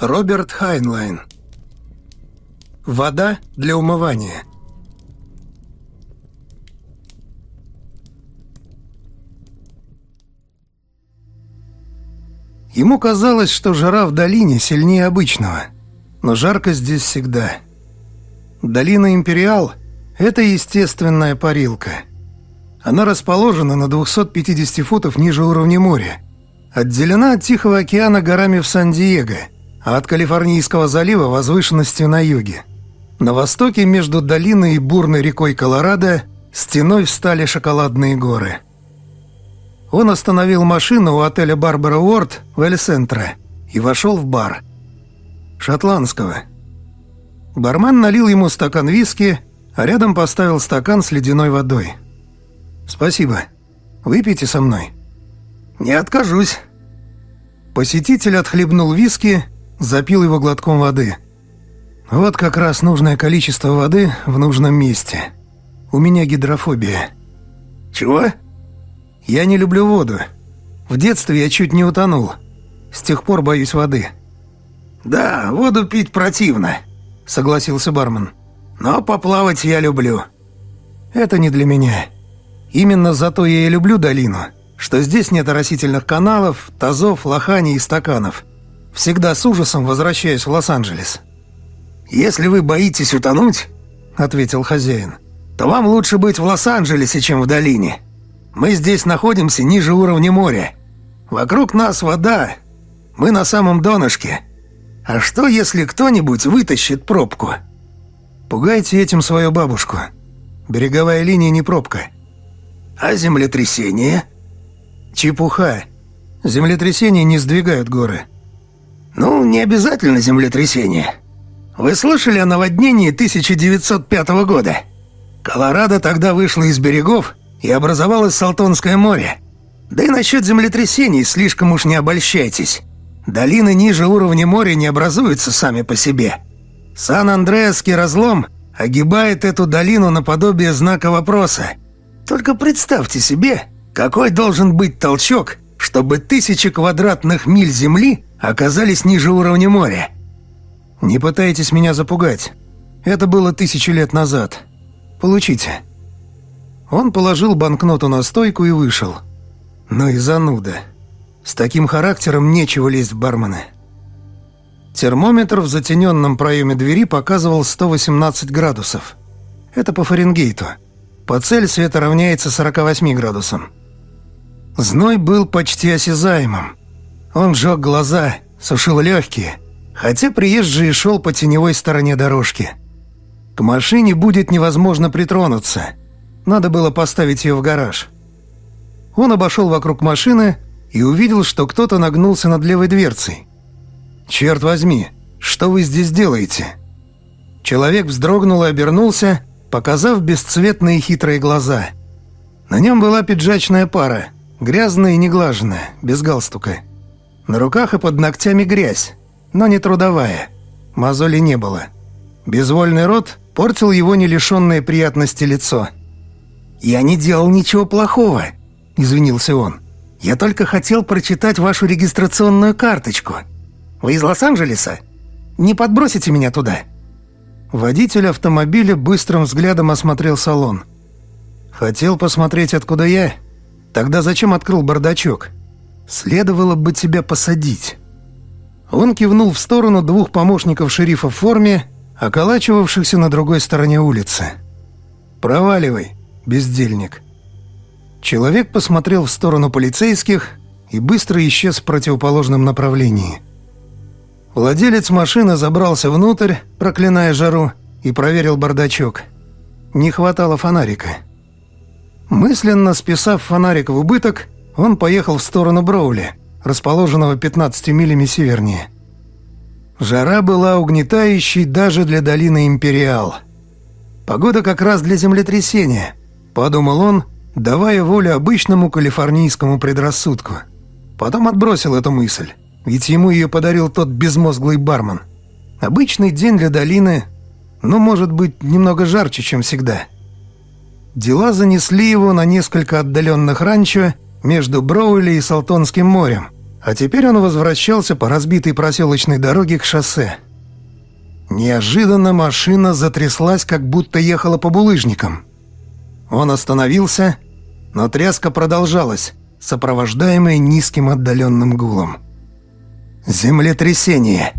Роберт Хайнлайн. Вода для умывания. Ему казалось, что жара в долине сильнее обычного, но жарко здесь всегда. Долина Империал – это естественная парилка. Она расположена на 250 футов ниже уровня моря, отделена от Тихого океана горами в Сан-Диего – от Калифорнийского залива возвышенностью на юге. На востоке между долиной и бурной рекой Колорадо стеной встали шоколадные горы. Он остановил машину у отеля «Барбара Уорд» в Эль-Сентро и вошел в бар. Шотландского. Бармен налил ему стакан виски, а рядом поставил стакан с ледяной водой. «Спасибо. Выпейте со мной». «Не откажусь». Посетитель отхлебнул виски запил его глотком воды. Вот как раз нужное количество воды в нужном месте. У меня гидрофобия. Чего? Я не люблю воду. В детстве я чуть не утонул. С тех пор боюсь воды. Да, воду пить противно, согласился бармен. Но поплавать я люблю. Это не для меня. Именно зато я и люблю долину, что здесь нет оросительных каналов, тазов, лоханий и стаканов – Всегда с ужасом возвращаюсь в Лос-Анджелес». «Если вы боитесь утонуть, — ответил хозяин, — то вам лучше быть в Лос-Анджелесе, чем в долине. Мы здесь находимся ниже уровня моря. Вокруг нас вода. Мы на самом донышке. А что, если кто-нибудь вытащит пробку?» «Пугайте этим свою бабушку. Береговая линия не пробка». «А землетрясение?» «Чепуха. Землетрясения не сдвигают горы». Ну, не обязательно землетрясение. Вы слышали о наводнении 1905 года? Колорадо тогда вышло из берегов и образовалось Салтонское море. Да и насчет землетрясений слишком уж не обольщайтесь. Долины ниже уровня моря не образуются сами по себе. Сан-Андреасский разлом огибает эту долину наподобие знака вопроса. Только представьте себе, какой должен быть толчок, чтобы тысячи квадратных миль земли оказались ниже уровня моря. Не пытайтесь меня запугать. Это было тысячу лет назад. Получите». Он положил банкноту на стойку и вышел. Ну и зануда. С таким характером нечего лезть в бармены. Термометр в затененном проеме двери показывал 118 градусов. Это по Фаренгейту. По Цельсию это равняется 48 градусам. Зной был почти осязаемым. Он жег глаза, сушил легкие, хотя приезжий шел по теневой стороне дорожки. К машине будет невозможно притронуться. Надо было поставить ее в гараж. Он обошел вокруг машины и увидел, что кто-то нагнулся над левой дверцей. «Черт возьми, что вы здесь делаете?» Человек вздрогнул и обернулся, показав бесцветные хитрые глаза. На нем была пиджачная пара, грязная и неглаженная, без галстука. На руках и под ногтями грязь, но не трудовая. Мозоли не было. Безвольный рот портил его не лишенное приятности лицо. «Я не делал ничего плохого», — извинился он. «Я только хотел прочитать вашу регистрационную карточку. Вы из Лос-Анджелеса? Не подбросите меня туда?» Водитель автомобиля быстрым взглядом осмотрел салон. «Хотел посмотреть, откуда я? Тогда зачем открыл бардачок?» Следовало бы тебя посадить». Он кивнул в сторону двух помощников шерифа в форме, околачивавшихся на другой стороне улицы. «Проваливай, бездельник». Человек посмотрел в сторону полицейских и быстро исчез в противоположном направлении. Владелец машины забрался внутрь, проклиная жару, и проверил бардачок. Не хватало фонарика. Мысленно списав фонарик в убыток, он поехал в сторону Броули, расположенного 15 милями севернее. Жара была угнетающей даже для долины Империал. Погода как раз для землетрясения, подумал он, давая волю обычному калифорнийскому предрассудку. Потом отбросил эту мысль, ведь ему ее подарил тот безмозглый бармен. Обычный день для долины, но, может быть, немного жарче, чем всегда. Дела занесли его на несколько отдаленных ранчо, между Броули и Салтонским морем, А теперь он возвращался по разбитой проселочной дороге к шоссе. Неожиданно машина затряслась, как будто ехала по булыжникам. Он остановился, но тряска продолжалась, сопровождаемая низким отдаленным гулом. Землетрясение.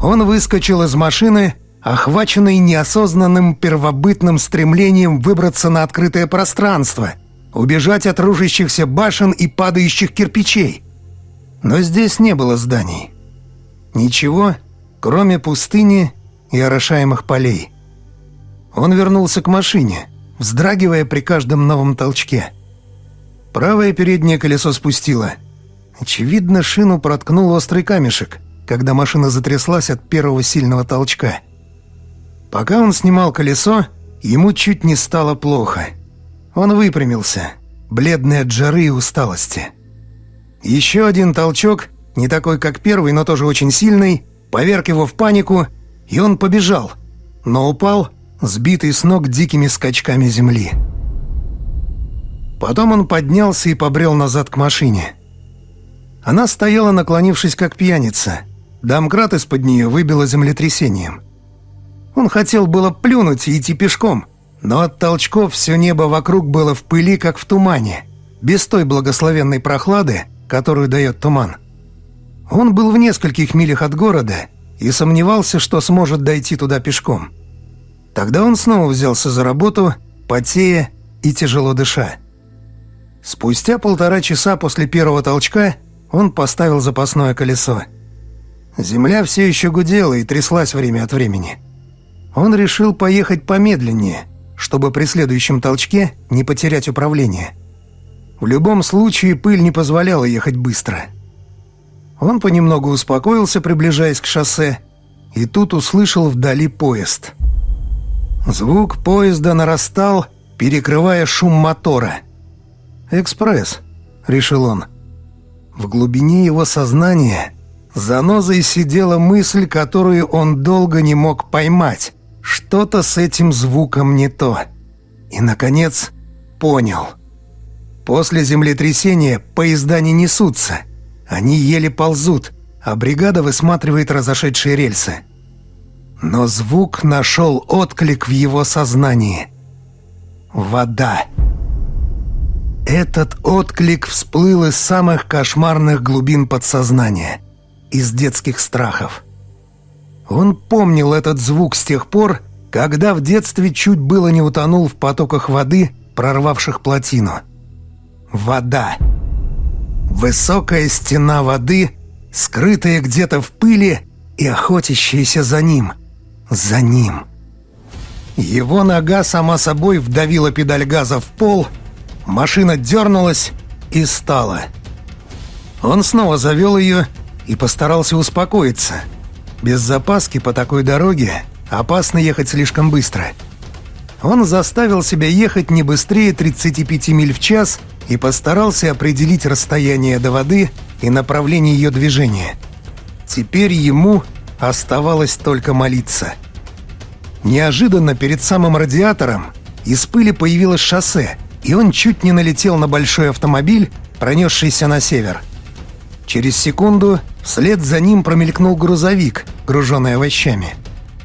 Он выскочил из машины, охваченный неосознанным первобытным стремлением выбраться на открытое пространство, убежать от ружащихся башен и падающих кирпичей. Но здесь не было зданий. Ничего, кроме пустыни и орошаемых полей. Он вернулся к машине, вздрагивая при каждом новом толчке. Правое переднее колесо спустило. Очевидно, шину проткнул острый камешек, когда машина затряслась от первого сильного толчка. Пока он снимал колесо, ему чуть не стало плохо. Он выпрямился, бледный от жары и усталости. Еще один толчок, не такой как первый, но тоже очень сильный, поверг его в панику, и он побежал, но упал, сбитый с ног дикими скачками земли. Потом он поднялся и побрел назад к машине. Она стояла, наклонившись как пьяница. Домкрат из-под нее выбило землетрясением. Он хотел было плюнуть и идти пешком, но от толчков все небо вокруг было в пыли, как в тумане, без той благословенной прохлады, которую дает туман. Он был в нескольких милях от города и сомневался, что сможет дойти туда пешком. Тогда он снова взялся за работу, потея и тяжело дыша. Спустя полтора часа после первого толчка он поставил запасное колесо. Земля все еще гудела и тряслась время от времени. Он решил поехать помедленнее, чтобы при следующем толчке не потерять управление. В любом случае пыль не позволяла ехать быстро. Он понемногу успокоился, приближаясь к шоссе, и тут услышал вдали поезд. Звук поезда нарастал, перекрывая шум мотора. «Экспресс», — решил он. В глубине его сознания занозой сидела мысль, которую он долго не мог поймать. Что-то с этим звуком не то. И, наконец, понял — После землетрясения поезда не несутся. Они еле ползут, а бригада высматривает разошедшие рельсы. Но звук нашел отклик в его сознании. Вода. Этот отклик всплыл из самых кошмарных глубин подсознания, из детских страхов. Он помнил этот звук с тех пор, когда в детстве чуть было не утонул в потоках воды, прорвавших плотину. Вода. Высокая стена воды, скрытая где-то в пыли и охотящаяся за ним. За ним. Его нога сама собой вдавила педаль газа в пол, машина дернулась и стала. Он снова завел ее и постарался успокоиться. Без запаски по такой дороге опасно ехать слишком быстро. Он заставил себя ехать не быстрее 35 миль в час – и постарался определить расстояние до воды и направление ее движения. Теперь ему оставалось только молиться. Неожиданно перед самым радиатором из пыли появилось шоссе, и он чуть не налетел на большой автомобиль, пронесшийся на север. Через секунду вслед за ним промелькнул грузовик, груженный овощами.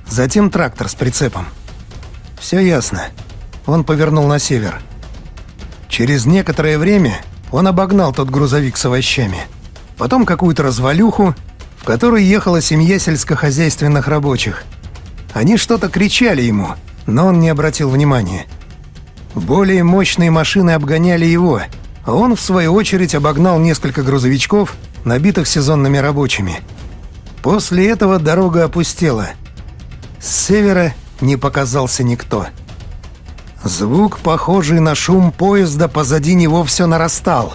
Затем трактор с прицепом. Все ясно. Он повернул на север. Через некоторое время он обогнал тот грузовик с овощами. Потом какую-то развалюху, в которой ехала семья сельскохозяйственных рабочих. Они что-то кричали ему, но он не обратил внимания. Более мощные машины обгоняли его, а он, в свою очередь, обогнал несколько грузовичков, набитых сезонными рабочими. После этого дорога опустела. С севера не показался никто. Звук, похожий на шум поезда, позади него все нарастал.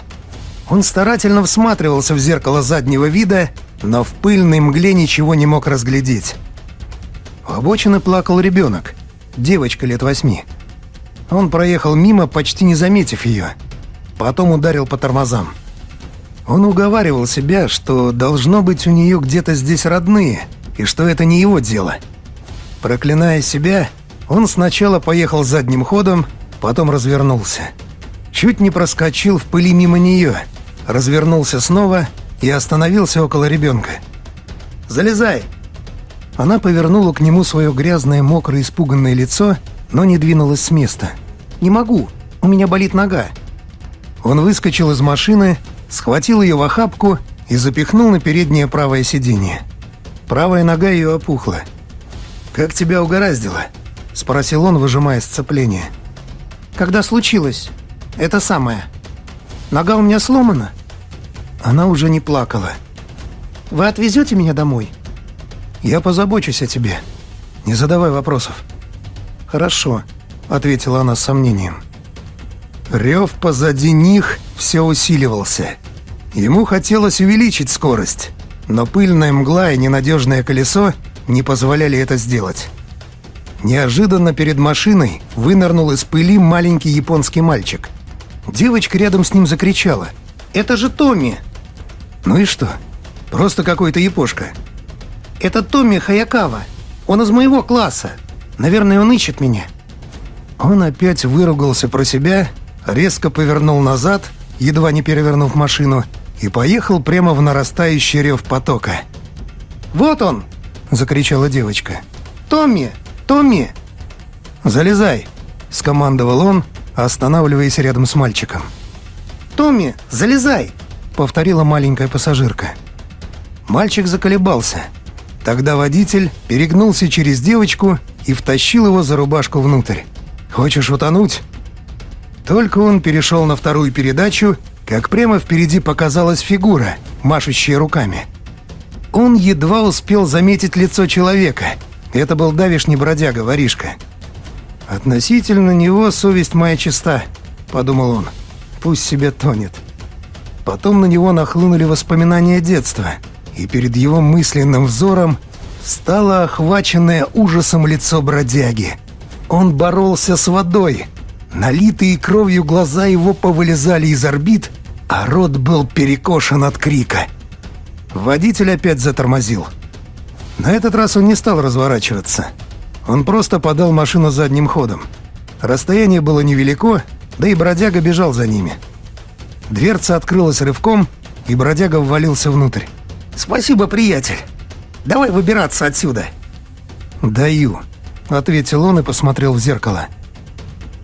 Он старательно всматривался в зеркало заднего вида, но в пыльной мгле ничего не мог разглядеть. У обочины плакал ребенок, девочка лет восьми. Он проехал мимо, почти не заметив ее. Потом ударил по тормозам. Он уговаривал себя, что должно быть у нее где-то здесь родные, и что это не его дело. Проклиная себя, он сначала поехал задним ходом, потом развернулся. Чуть не проскочил в пыли мимо нее, развернулся снова и остановился около ребенка. «Залезай!» Она повернула к нему свое грязное, мокрое, испуганное лицо, но не двинулась с места. «Не могу, у меня болит нога». Он выскочил из машины, схватил ее в охапку и запихнул на переднее правое сиденье. Правая нога ее опухла. «Как тебя угораздило?» — спросил он, выжимая сцепление. «Когда случилось? Это самое. Нога у меня сломана?» Она уже не плакала. «Вы отвезете меня домой?» «Я позабочусь о тебе. Не задавай вопросов». «Хорошо», — ответила она с сомнением. Рев позади них все усиливался. Ему хотелось увеличить скорость, но пыльная мгла и ненадежное колесо не позволяли это сделать. Неожиданно перед машиной вынырнул из пыли маленький японский мальчик. Девочка рядом с ним закричала. «Это же Томми!» «Ну и что? Просто какой-то япошка». «Это Томми Хаякава. Он из моего класса. Наверное, он ищет меня». Он опять выругался про себя, резко повернул назад, едва не перевернув машину, и поехал прямо в нарастающий рев потока. «Вот он!» — закричала девочка. «Томми! Томми!» «Залезай!» — скомандовал он, останавливаясь рядом с мальчиком. «Томми, залезай!» — повторила маленькая пассажирка. Мальчик заколебался. Тогда водитель перегнулся через девочку и втащил его за рубашку внутрь. «Хочешь утонуть?» Только он перешел на вторую передачу, как прямо впереди показалась фигура, машущая руками. Он едва успел заметить лицо человека — это был давишний бродяга, воришка. «Относительно него совесть моя чиста», — подумал он. «Пусть себе тонет». Потом на него нахлынули воспоминания детства, и перед его мысленным взором стало охваченное ужасом лицо бродяги. Он боролся с водой. Налитые кровью глаза его повылезали из орбит, а рот был перекошен от крика. Водитель опять затормозил — на этот раз он не стал разворачиваться. Он просто подал машину задним ходом. Расстояние было невелико, да и бродяга бежал за ними. Дверца открылась рывком, и бродяга ввалился внутрь. «Спасибо, приятель. Давай выбираться отсюда». «Даю», — ответил он и посмотрел в зеркало.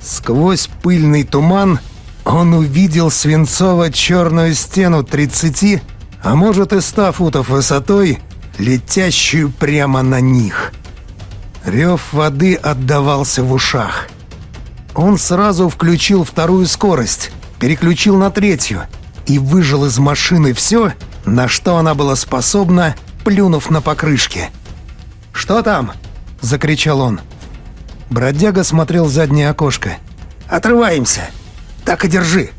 Сквозь пыльный туман он увидел свинцово-черную стену 30, а может и 100 футов высотой, летящую прямо на них. Рев воды отдавался в ушах. Он сразу включил вторую скорость, переключил на третью и выжил из машины все, на что она была способна, плюнув на покрышки. «Что там?» — закричал он. Бродяга смотрел в заднее окошко. «Отрываемся! Так и держи!»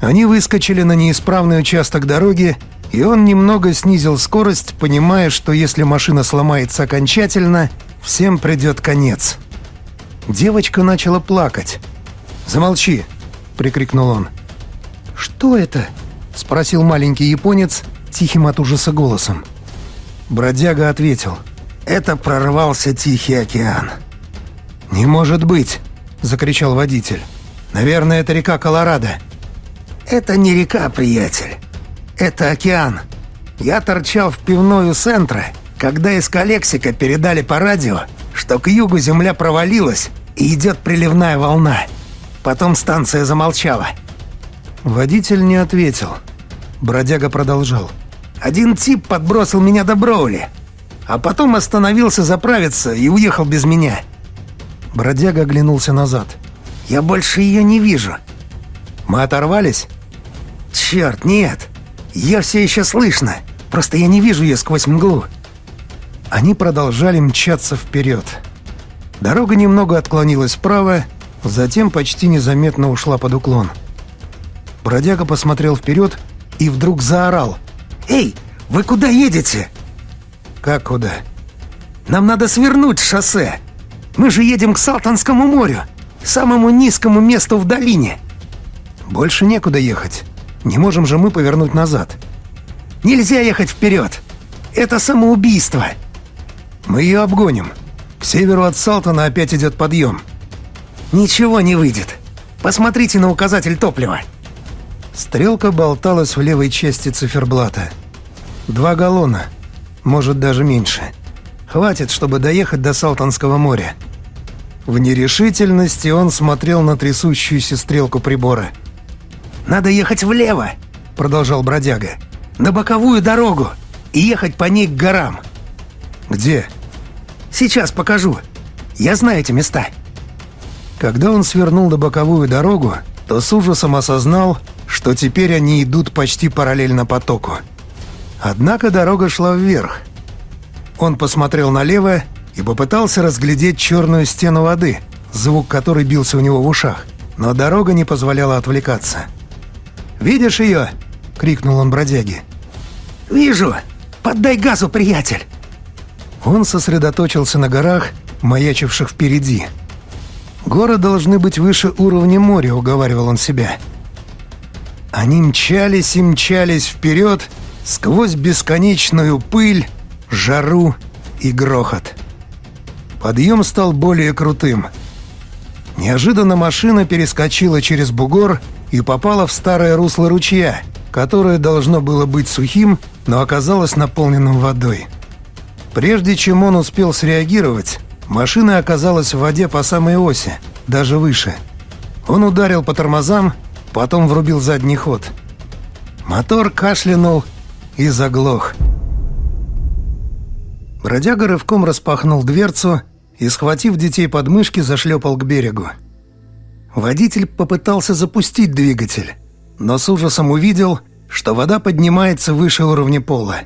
Они выскочили на неисправный участок дороги и он немного снизил скорость, понимая, что если машина сломается окончательно, всем придет конец. Девочка начала плакать. «Замолчи!» — прикрикнул он. «Что это?» — спросил маленький японец тихим от ужаса голосом. Бродяга ответил. «Это прорвался Тихий океан». «Не может быть!» — закричал водитель. «Наверное, это река Колорадо». «Это не река, приятель. Это океан. Я торчал в пивной у центра, когда из Калексика передали по радио, что к югу земля провалилась и идет приливная волна. Потом станция замолчала. Водитель не ответил. Бродяга продолжал. Один тип подбросил меня до Броули, а потом остановился заправиться и уехал без меня. Бродяга оглянулся назад. «Я больше ее не вижу». «Мы оторвались?» «Черт, нет!» «Ее все еще слышно, просто я не вижу ее сквозь мглу». Они продолжали мчаться вперед. Дорога немного отклонилась вправо, затем почти незаметно ушла под уклон. Бродяга посмотрел вперед и вдруг заорал. «Эй, вы куда едете?» «Как куда?» «Нам надо свернуть шоссе. Мы же едем к Салтанскому морю, самому низкому месту в долине». «Больше некуда ехать. Не можем же мы повернуть назад. Нельзя ехать вперед. Это самоубийство. Мы ее обгоним. К северу от Салтона опять идет подъем. Ничего не выйдет. Посмотрите на указатель топлива. Стрелка болталась в левой части циферблата. Два галлона, может даже меньше. Хватит, чтобы доехать до Салтанского моря. В нерешительности он смотрел на трясущуюся стрелку прибора. «Надо ехать влево!» — продолжал бродяга. «На боковую дорогу и ехать по ней к горам». «Где?» «Сейчас покажу. Я знаю эти места». Когда он свернул на боковую дорогу, то с ужасом осознал, что теперь они идут почти параллельно потоку. Однако дорога шла вверх. Он посмотрел налево и попытался разглядеть черную стену воды, звук которой бился у него в ушах, но дорога не позволяла отвлекаться. «Видишь ее?» — крикнул он бродяге. «Вижу! Поддай газу, приятель!» Он сосредоточился на горах, маячивших впереди. «Горы должны быть выше уровня моря», — уговаривал он себя. Они мчались и мчались вперед сквозь бесконечную пыль, жару и грохот. Подъем стал более крутым. Неожиданно машина перескочила через бугор и попала в старое русло ручья, которое должно было быть сухим, но оказалось наполненным водой. Прежде чем он успел среагировать, машина оказалась в воде по самой оси, даже выше. Он ударил по тормозам, потом врубил задний ход. Мотор кашлянул и заглох. Бродяга рывком распахнул дверцу и, схватив детей под мышки, зашлепал к берегу. Водитель попытался запустить двигатель, но с ужасом увидел, что вода поднимается выше уровня пола.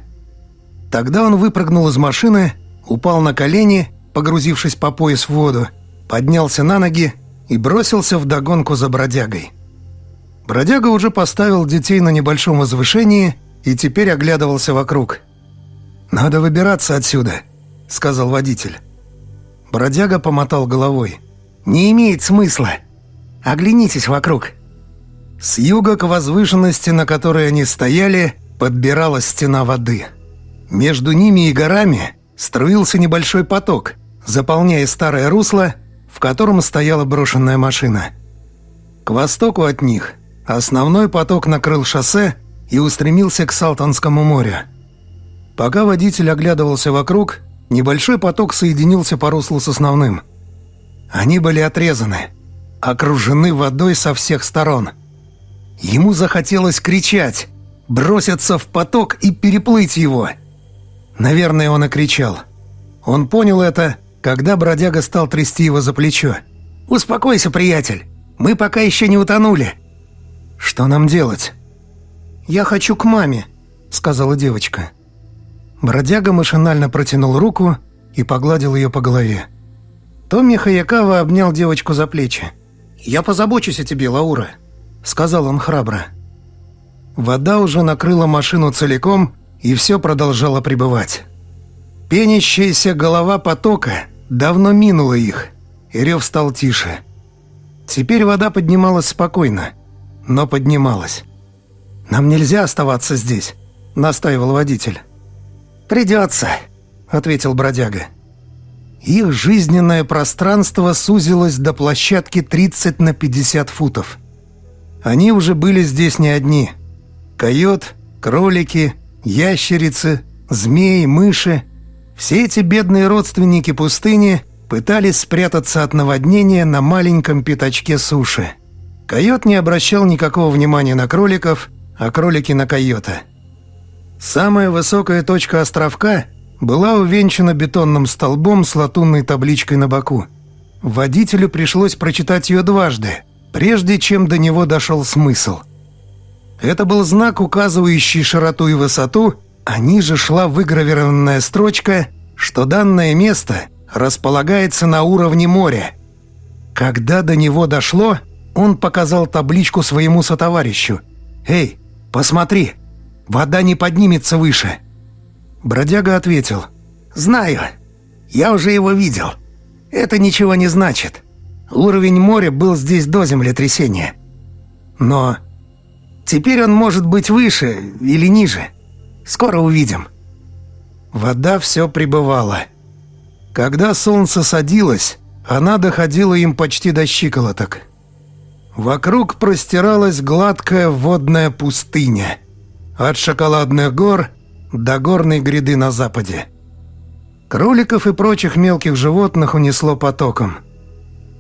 Тогда он выпрыгнул из машины, упал на колени, погрузившись по пояс в воду, поднялся на ноги и бросился в догонку за бродягой. Бродяга уже поставил детей на небольшом возвышении и теперь оглядывался вокруг. «Надо выбираться отсюда», — сказал водитель. Бродяга помотал головой. «Не имеет смысла. Оглянитесь вокруг». С юга к возвышенности, на которой они стояли, подбиралась стена воды. Между ними и горами струился небольшой поток, заполняя старое русло, в котором стояла брошенная машина. К востоку от них основной поток накрыл шоссе и устремился к Салтанскому морю. Пока водитель оглядывался вокруг, небольшой поток соединился по руслу с основным. Они были отрезаны, окружены водой со всех сторон. Ему захотелось кричать, броситься в поток и переплыть его. Наверное, он и кричал. Он понял это, когда бродяга стал трясти его за плечо. «Успокойся, приятель, мы пока еще не утонули». «Что нам делать?» «Я хочу к маме», — сказала девочка. Бродяга машинально протянул руку и погладил ее по голове. Томми Хаякава обнял девочку за плечи. «Я позабочусь о тебе, Лаура», — сказал он храбро. Вода уже накрыла машину целиком, и все продолжало пребывать. Пенящаяся голова потока давно минула их, и рев стал тише. Теперь вода поднималась спокойно, но поднималась. «Нам нельзя оставаться здесь», — настаивал водитель. «Придется», — ответил бродяга. Их жизненное пространство сузилось до площадки 30 на 50 футов. Они уже были здесь не одни. Койот, кролики, ящерицы, змеи, мыши. Все эти бедные родственники пустыни пытались спрятаться от наводнения на маленьком пятачке суши. Койот не обращал никакого внимания на кроликов, а кролики на койота. Самая высокая точка островка была увенчана бетонным столбом с латунной табличкой на боку. Водителю пришлось прочитать ее дважды, прежде чем до него дошел смысл. Это был знак, указывающий широту и высоту, а ниже шла выгравированная строчка, что данное место располагается на уровне моря. Когда до него дошло, он показал табличку своему сотоварищу. «Эй, посмотри!» Вода не поднимется выше». Бродяга ответил. «Знаю. Я уже его видел. Это ничего не значит. Уровень моря был здесь до землетрясения. Но теперь он может быть выше или ниже. Скоро увидим». Вода все прибывала. Когда солнце садилось, она доходила им почти до щиколоток. Вокруг простиралась гладкая водная пустыня. От шоколадных гор до горной гряды на западе. Кроликов и прочих мелких животных унесло потоком.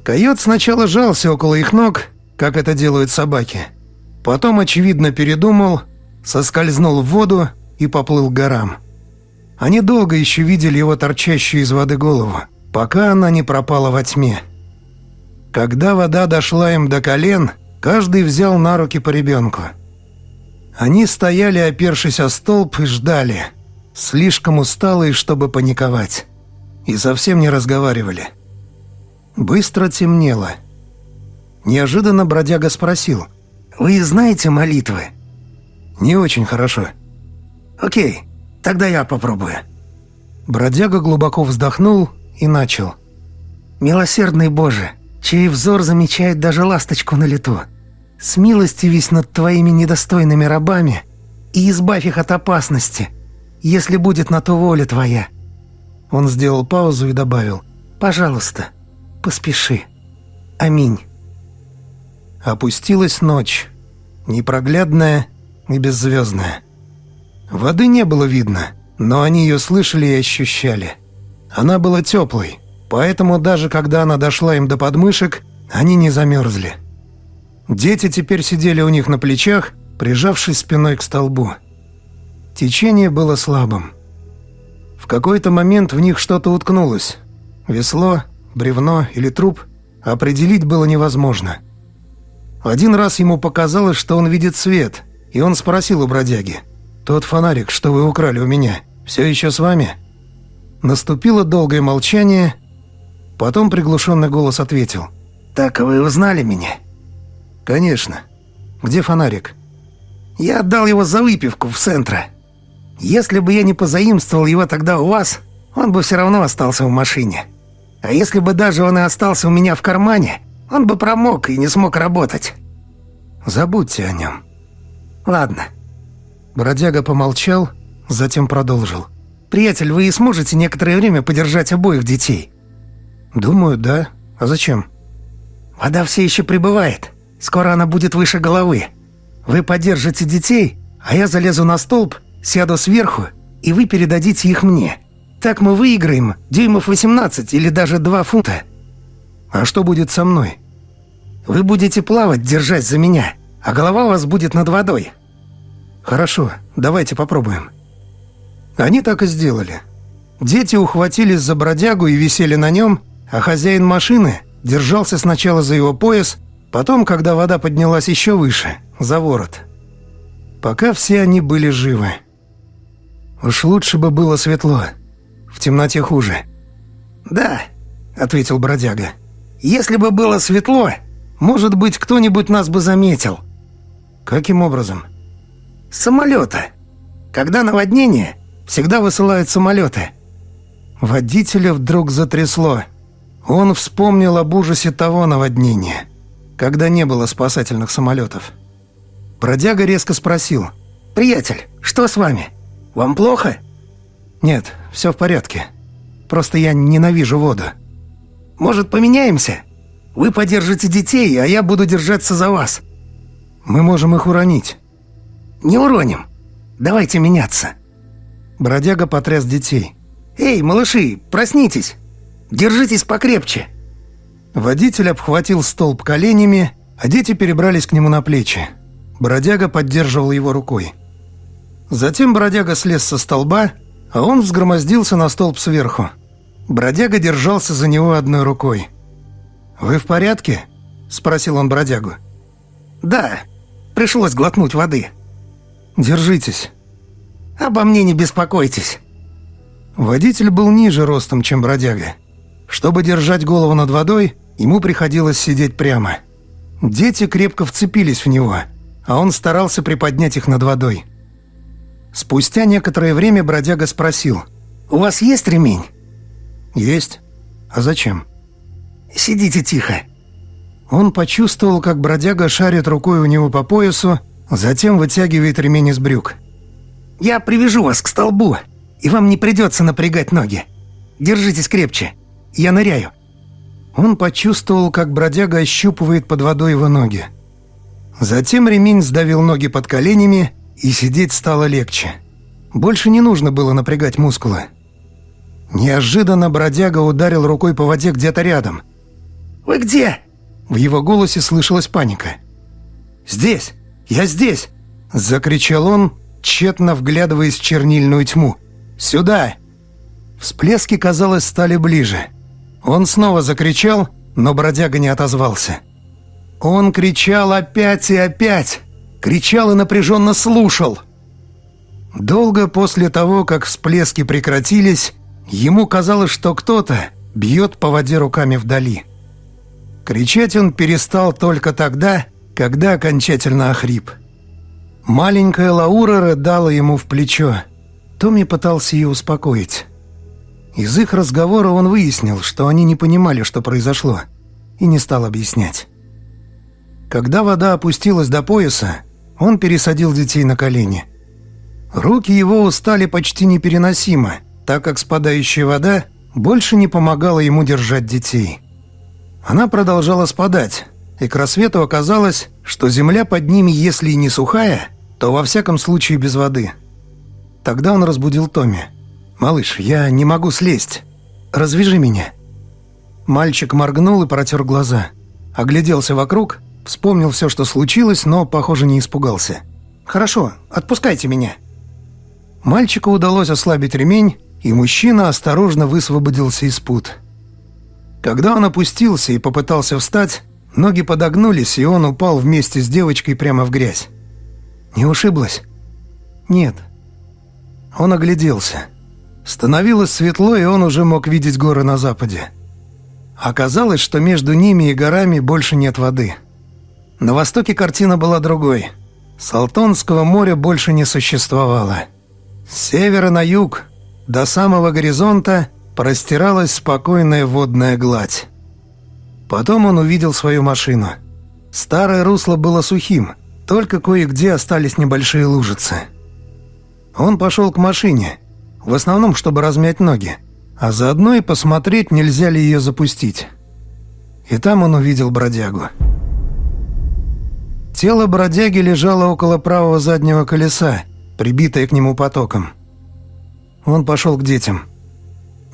Койот сначала жался около их ног, как это делают собаки. Потом, очевидно, передумал, соскользнул в воду и поплыл к горам. Они долго еще видели его торчащую из воды голову, пока она не пропала во тьме. Когда вода дошла им до колен, каждый взял на руки по ребенку. Они стояли, опершись о столб, и ждали, слишком усталые, чтобы паниковать, и совсем не разговаривали. Быстро темнело. Неожиданно бродяга спросил, «Вы знаете молитвы?» «Не очень хорошо». «Окей, тогда я попробую». Бродяга глубоко вздохнул и начал. «Милосердный Боже, чей взор замечает даже ласточку на лету. С милости весь над твоими недостойными рабами и избавь их от опасности, если будет на то воля твоя». Он сделал паузу и добавил. «Пожалуйста, поспеши. Аминь». Опустилась ночь, непроглядная и беззвездная. Воды не было видно, но они ее слышали и ощущали. Она была теплой, Поэтому даже когда она дошла им до подмышек, они не замерзли. Дети теперь сидели у них на плечах, прижавшись спиной к столбу. Течение было слабым. В какой-то момент в них что-то уткнулось. Весло, бревно или труп определить было невозможно. Один раз ему показалось, что он видит свет, и он спросил у бродяги. «Тот фонарик, что вы украли у меня, все еще с вами?» Наступило долгое молчание, Потом приглушенный голос ответил. «Так вы узнали меня?» «Конечно. Где фонарик?» «Я отдал его за выпивку в центре. Если бы я не позаимствовал его тогда у вас, он бы все равно остался в машине. А если бы даже он и остался у меня в кармане, он бы промок и не смог работать». «Забудьте о нем». «Ладно». Бродяга помолчал, затем продолжил. «Приятель, вы сможете некоторое время подержать обоих детей?» «Думаю, да. А зачем?» «Вода все еще прибывает. Скоро она будет выше головы. Вы поддержите детей, а я залезу на столб, сяду сверху, и вы передадите их мне. Так мы выиграем дюймов 18 или даже 2 фунта». «А что будет со мной?» «Вы будете плавать, держась за меня, а голова у вас будет над водой». «Хорошо, давайте попробуем». Они так и сделали. Дети ухватились за бродягу и висели на нем, а хозяин машины держался сначала за его пояс, потом, когда вода поднялась еще выше, за ворот. Пока все они были живы. Уж лучше бы было светло. В темноте хуже. «Да», — ответил бродяга. «Если бы было светло, может быть, кто-нибудь нас бы заметил». «Каким образом?» «С самолета. Когда наводнение, всегда высылают самолеты». Водителя вдруг затрясло. Он вспомнил об ужасе того наводнения, когда не было спасательных самолетов. Бродяга резко спросил. «Приятель, что с вами? Вам плохо?» «Нет, все в порядке. Просто я ненавижу воду». «Может, поменяемся? Вы подержите детей, а я буду держаться за вас». «Мы можем их уронить». «Не уроним. Давайте меняться». Бродяга потряс детей. «Эй, малыши, проснитесь!» Держитесь покрепче!» Водитель обхватил столб коленями, а дети перебрались к нему на плечи. Бродяга поддерживал его рукой. Затем бродяга слез со столба, а он взгромоздился на столб сверху. Бродяга держался за него одной рукой. «Вы в порядке?» – спросил он бродягу. «Да, пришлось глотнуть воды». «Держитесь». «Обо мне не беспокойтесь». Водитель был ниже ростом, чем бродяга. Чтобы держать голову над водой, ему приходилось сидеть прямо. Дети крепко вцепились в него, а он старался приподнять их над водой. Спустя некоторое время бродяга спросил. «У вас есть ремень?» «Есть. А зачем?» «Сидите тихо». Он почувствовал, как бродяга шарит рукой у него по поясу, затем вытягивает ремень из брюк. «Я привяжу вас к столбу, и вам не придется напрягать ноги. Держитесь крепче». Я ныряю». Он почувствовал, как бродяга ощупывает под водой его ноги. Затем ремень сдавил ноги под коленями, и сидеть стало легче. Больше не нужно было напрягать мускулы. Неожиданно бродяга ударил рукой по воде где-то рядом. «Вы где?» В его голосе слышалась паника. «Здесь! Я здесь!» – закричал он, тщетно вглядываясь в чернильную тьму. «Сюда!» Всплески, казалось, стали ближе. Он снова закричал, но бродяга не отозвался. Он кричал опять и опять. Кричал и напряженно слушал. Долго после того, как всплески прекратились, ему казалось, что кто-то бьет по воде руками вдали. Кричать он перестал только тогда, когда окончательно охрип. Маленькая Лаура рыдала ему в плечо. Томми пытался ее успокоить. Из их разговора он выяснил, что они не понимали, что произошло, и не стал объяснять. Когда вода опустилась до пояса, он пересадил детей на колени. Руки его устали почти непереносимо, так как спадающая вода больше не помогала ему держать детей. Она продолжала спадать, и к рассвету оказалось, что земля под ними, если и не сухая, то во всяком случае без воды. Тогда он разбудил Томми. «Малыш, я не могу слезть. Развяжи меня». Мальчик моргнул и протер глаза. Огляделся вокруг, вспомнил все, что случилось, но, похоже, не испугался. «Хорошо, отпускайте меня». Мальчику удалось ослабить ремень, и мужчина осторожно высвободился из пут. Когда он опустился и попытался встать, ноги подогнулись, и он упал вместе с девочкой прямо в грязь. Не ушиблась? Нет. Он огляделся. Становилось светло, и он уже мог видеть горы на западе. Оказалось, что между ними и горами больше нет воды. На востоке картина была другой. Салтонского моря больше не существовало. С севера на юг, до самого горизонта, простиралась спокойная водная гладь. Потом он увидел свою машину. Старое русло было сухим, только кое-где остались небольшие лужицы. Он пошел к машине, в основном, чтобы размять ноги, а заодно и посмотреть, нельзя ли ее запустить. И там он увидел бродягу. Тело бродяги лежало около правого заднего колеса, прибитое к нему потоком. Он пошел к детям.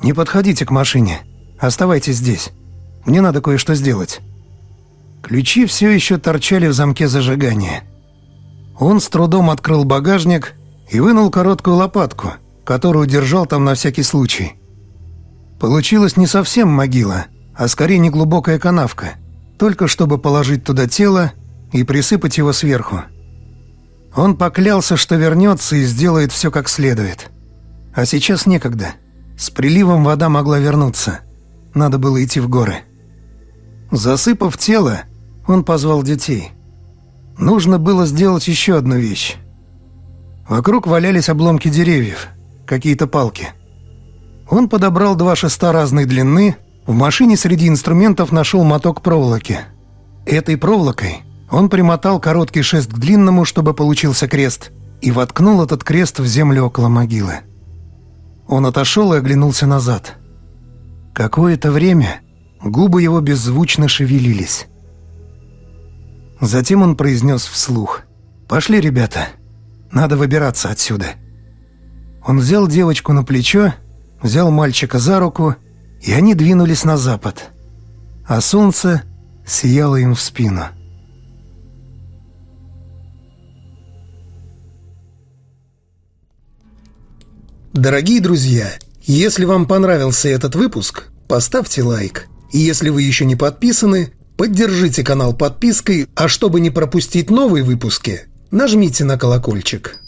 «Не подходите к машине. Оставайтесь здесь. Мне надо кое-что сделать». Ключи все еще торчали в замке зажигания. Он с трудом открыл багажник и вынул короткую лопатку, которую держал там на всякий случай. Получилась не совсем могила, а скорее неглубокая канавка, только чтобы положить туда тело и присыпать его сверху. Он поклялся, что вернется и сделает все как следует. А сейчас некогда. С приливом вода могла вернуться. Надо было идти в горы. Засыпав тело, он позвал детей. Нужно было сделать еще одну вещь. Вокруг валялись обломки деревьев, какие-то палки. Он подобрал два шеста разной длины, в машине среди инструментов нашел моток проволоки. Этой проволокой он примотал короткий шест к длинному, чтобы получился крест, и воткнул этот крест в землю около могилы. Он отошел и оглянулся назад. Какое-то время Губы его беззвучно шевелились. Затем он произнес вслух. «Пошли, ребята. Надо выбираться отсюда». Он взял девочку на плечо, взял мальчика за руку, и они двинулись на запад. А солнце сияло им в спину. Дорогие друзья, если вам понравился этот выпуск, поставьте лайк – и если вы еще не подписаны, поддержите канал подпиской, а чтобы не пропустить новые выпуски, нажмите на колокольчик.